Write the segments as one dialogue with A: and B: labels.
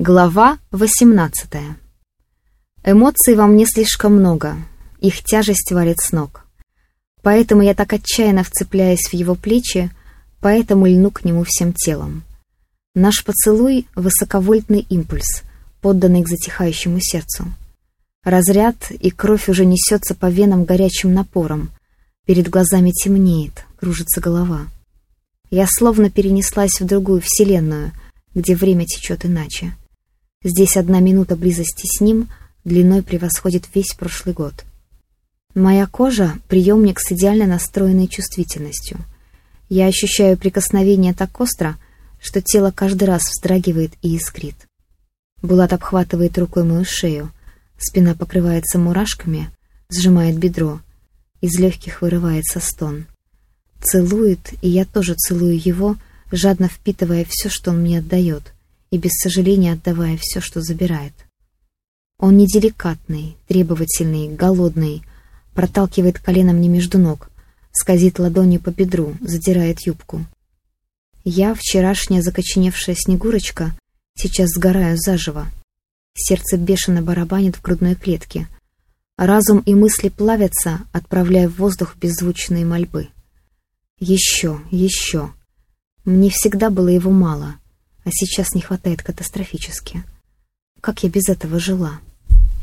A: Глава 18. Эмоций во мне слишком много, их тяжесть валит с ног. Поэтому я так отчаянно вцепляюсь в его плечи, поэтому льну к нему всем телом. Наш поцелуй — высоковольтный импульс, подданный к затихающему сердцу. Разряд, и кровь уже несется по венам горячим напором. Перед глазами темнеет, кружится голова. Я словно перенеслась в другую вселенную, где время течет иначе. Здесь одна минута близости с ним длиной превосходит весь прошлый год. Моя кожа — приемник с идеально настроенной чувствительностью. Я ощущаю прикосновение так остро, что тело каждый раз вздрагивает и искрит. Булат обхватывает рукой мою шею, спина покрывается мурашками, сжимает бедро, из легких вырывается стон. Целует, и я тоже целую его, жадно впитывая все, что он мне отдает и без сожаления отдавая все, что забирает. Он неделикатный, требовательный, голодный, проталкивает коленом не между ног, скользит ладонью по бедру, задирает юбку. Я, вчерашняя закоченевшая снегурочка, сейчас сгораю заживо. Сердце бешено барабанит в грудной клетке. Разум и мысли плавятся, отправляя в воздух беззвучные мольбы. Еще, еще. Мне всегда было его мало — а сейчас не хватает катастрофически. Как я без этого жила?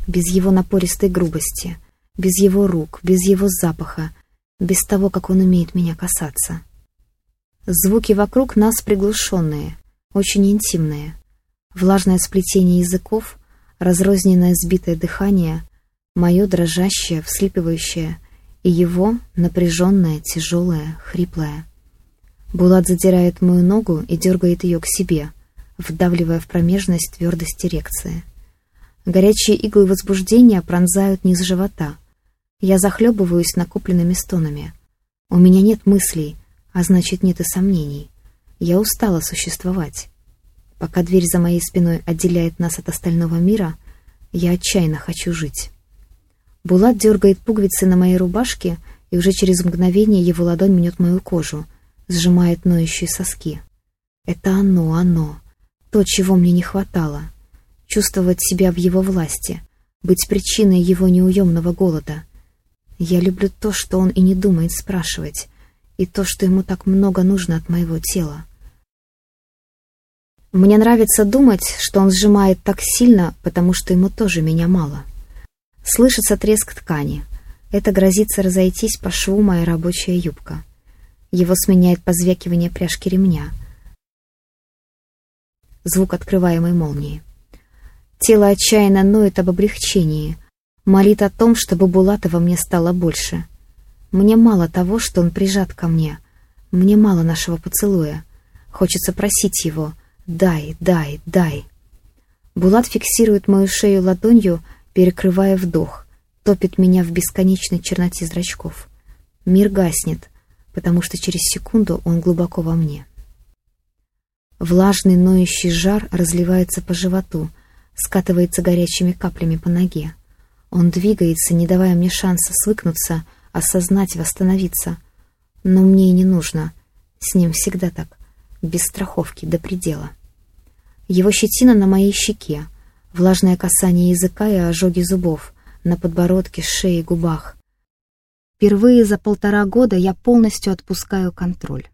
A: Без его напористой грубости, без его рук, без его запаха, без того, как он умеет меня касаться. Звуки вокруг нас приглушенные, очень интимные. Влажное сплетение языков, разрозненное сбитое дыхание, мое дрожащее, вслипывающее, и его напряженное, тяжелое, хриплое — Булат задирает мою ногу и дергает ее к себе, вдавливая в промежность твердость эрекции. Горячие иглы возбуждения пронзают низ живота. Я захлебываюсь накопленными стонами. У меня нет мыслей, а значит нет и сомнений. Я устала существовать. Пока дверь за моей спиной отделяет нас от остального мира, я отчаянно хочу жить. Булат дергает пуговицы на моей рубашке, и уже через мгновение его ладонь мнет мою кожу — сжимает ноющие соски. Это оно, оно, то, чего мне не хватало. Чувствовать себя в его власти, быть причиной его неуемного голода. Я люблю то, что он и не думает спрашивать, и то, что ему так много нужно от моего тела. Мне нравится думать, что он сжимает так сильно, потому что ему тоже меня мало. Слышится треск ткани. Это грозится разойтись по шву моя рабочая юбка. Его сменяет позвякивание пряжки ремня. Звук открываемой молнии. Тело отчаянно ноет об облегчении, молит о том, чтобы Булатова мне стало больше. Мне мало того, что он прижат ко мне. Мне мало нашего поцелуя. Хочется просить его «дай, дай, дай». Булат фиксирует мою шею ладонью, перекрывая вдох, топит меня в бесконечной черноте зрачков. Мир гаснет, потому что через секунду он глубоко во мне. Влажный ноющий жар разливается по животу, скатывается горячими каплями по ноге. Он двигается, не давая мне шанса свыкнуться, осознать, восстановиться. Но мне и не нужно. С ним всегда так, без страховки, до предела. Его щетина на моей щеке, влажное касание языка и ожоги зубов, на подбородке, шее, губах. Впервые за полтора года я полностью отпускаю контроль.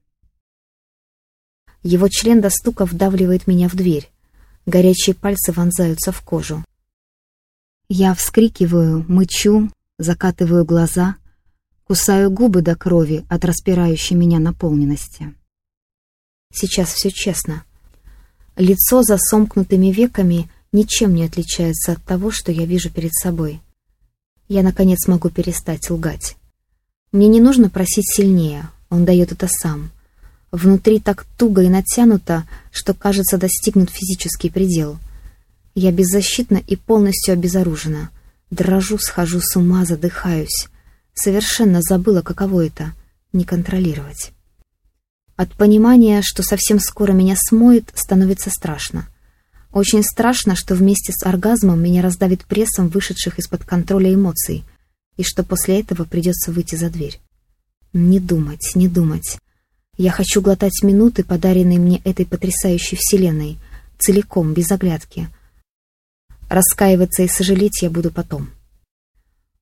A: Его член до стука вдавливает меня в дверь. Горячие пальцы вонзаются в кожу. Я вскрикиваю, мычу, закатываю глаза, кусаю губы до крови от распирающей меня наполненности. Сейчас все честно. Лицо за сомкнутыми веками ничем не отличается от того, что я вижу перед собой. Я, наконец, могу перестать лгать. Мне не нужно просить сильнее, он дает это сам. Внутри так туго и натянуто, что, кажется, достигнут физический предел. Я беззащитна и полностью обезоружена. Дрожу, схожу с ума, задыхаюсь. Совершенно забыла, каково это — не контролировать. От понимания, что совсем скоро меня смоет, становится страшно. Очень страшно, что вместе с оргазмом меня раздавит прессом вышедших из-под контроля эмоций — и что после этого придется выйти за дверь. Не думать, не думать. Я хочу глотать минуты, подаренные мне этой потрясающей вселенной, целиком, без оглядки. Раскаиваться и сожалеть я буду потом.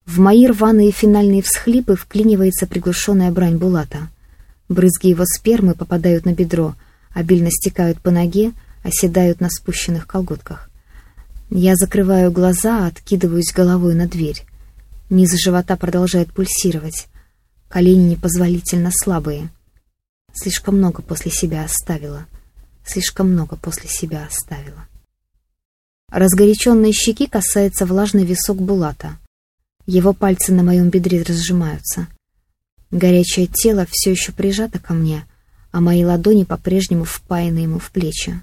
A: В мои рваные финальные всхлипы вклинивается приглушенная брань Булата. Брызги его спермы попадают на бедро, обильно стекают по ноге, оседают на спущенных колготках. Я закрываю глаза, откидываюсь головой на дверь. Низ живота продолжает пульсировать. Колени непозволительно слабые. Слишком много после себя оставила. Слишком много после себя оставила. Разгоряченные щеки касается влажный висок Булата. Его пальцы на моем бедре разжимаются. Горячее тело все еще прижато ко мне, а мои ладони по-прежнему впаяны ему в плечи.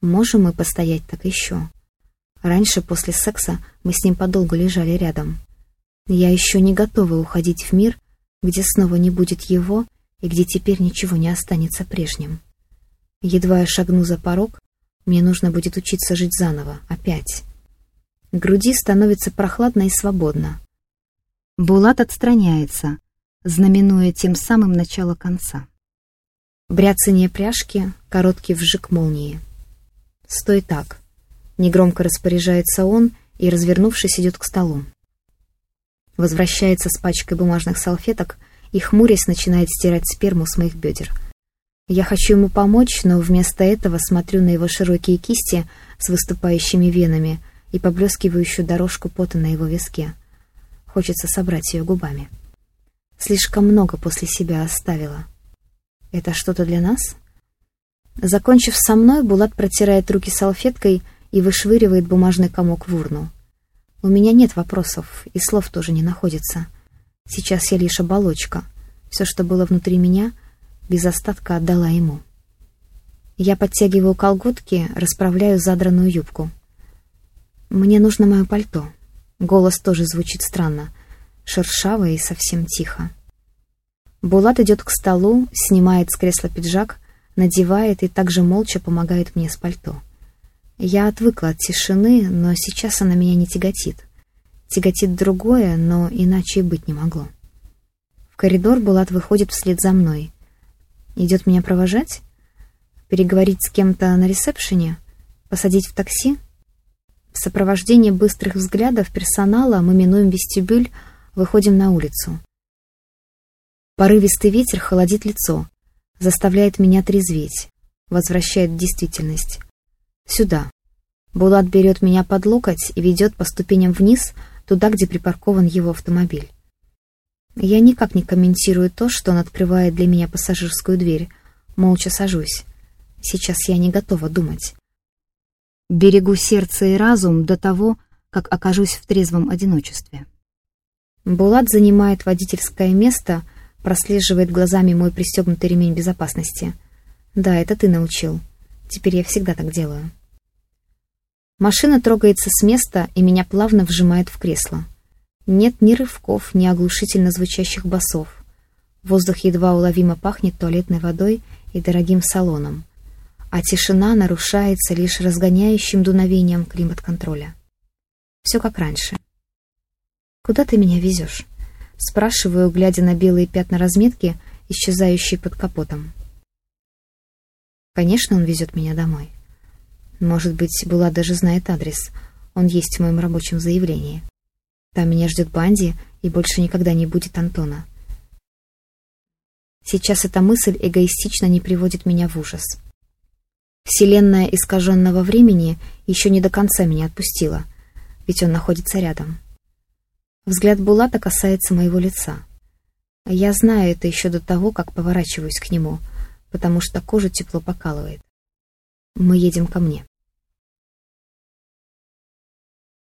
A: Можем мы постоять так еще? Раньше, после секса, мы с ним подолгу лежали рядом. Я еще не готова уходить в мир, где снова не будет его и где теперь ничего не останется прежним. Едва я шагну за порог, мне нужно будет учиться жить заново, опять. Груди становится прохладно и свободно. Булат отстраняется, знаменуя тем самым начало конца. Бряцание пряжки, короткий вжик молнии. «Стой так!» Негромко распоряжается он и, развернувшись, идет к столу. Возвращается с пачкой бумажных салфеток и, хмурясь, начинает стирать сперму с моих бедер. Я хочу ему помочь, но вместо этого смотрю на его широкие кисти с выступающими венами — и поблескивающую дорожку пота на его виске. Хочется собрать ее губами. Слишком много после себя оставила. Это что-то для нас? Закончив со мной, Булат протирает руки салфеткой и вышвыривает бумажный комок в урну. У меня нет вопросов, и слов тоже не находится. Сейчас я лишь оболочка. Все, что было внутри меня, без остатка отдала ему. Я подтягиваю колготки, расправляю задранную юбку — «Мне нужно мое пальто». Голос тоже звучит странно, шершаво и совсем тихо. Булат идет к столу, снимает с кресла пиджак, надевает и также молча помогает мне с пальто. Я отвыкла от тишины, но сейчас она меня не тяготит. Тяготит другое, но иначе и быть не могло. В коридор Булат выходит вслед за мной. Идет меня провожать? Переговорить с кем-то на ресепшене? Посадить в такси? В сопровождении быстрых взглядов персонала мы минуем вестибюль, выходим на улицу. Порывистый ветер холодит лицо, заставляет меня трезветь, возвращает действительность. Сюда. Булат берет меня под локоть и ведет по ступеням вниз, туда, где припаркован его автомобиль. Я никак не комментирую то, что он открывает для меня пассажирскую дверь. Молча сажусь. Сейчас я не готова думать. Берегу сердце и разум до того, как окажусь в трезвом одиночестве. Булат занимает водительское место, прослеживает глазами мой пристегнутый ремень безопасности. Да, это ты научил. Теперь я всегда так делаю. Машина трогается с места и меня плавно вжимает в кресло. Нет ни рывков, ни оглушительно звучащих басов. Воздух едва уловимо пахнет туалетной водой и дорогим салоном а тишина нарушается лишь разгоняющим дуновением климат-контроля. Все как раньше. «Куда ты меня везешь?» Спрашиваю, глядя на белые пятна разметки, исчезающие под капотом. Конечно, он везет меня домой. Может быть, Була даже знает адрес. Он есть в моем рабочем заявлении. Там меня ждет Банди, и больше никогда не будет Антона. Сейчас эта мысль эгоистично не приводит меня в ужас. Вселенная искаженного времени еще не до конца меня отпустила, ведь он находится рядом. Взгляд Булата касается моего лица. Я знаю это еще до того, как поворачиваюсь к нему, потому что кожа тепло покалывает. Мы едем ко мне.